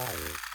Bye.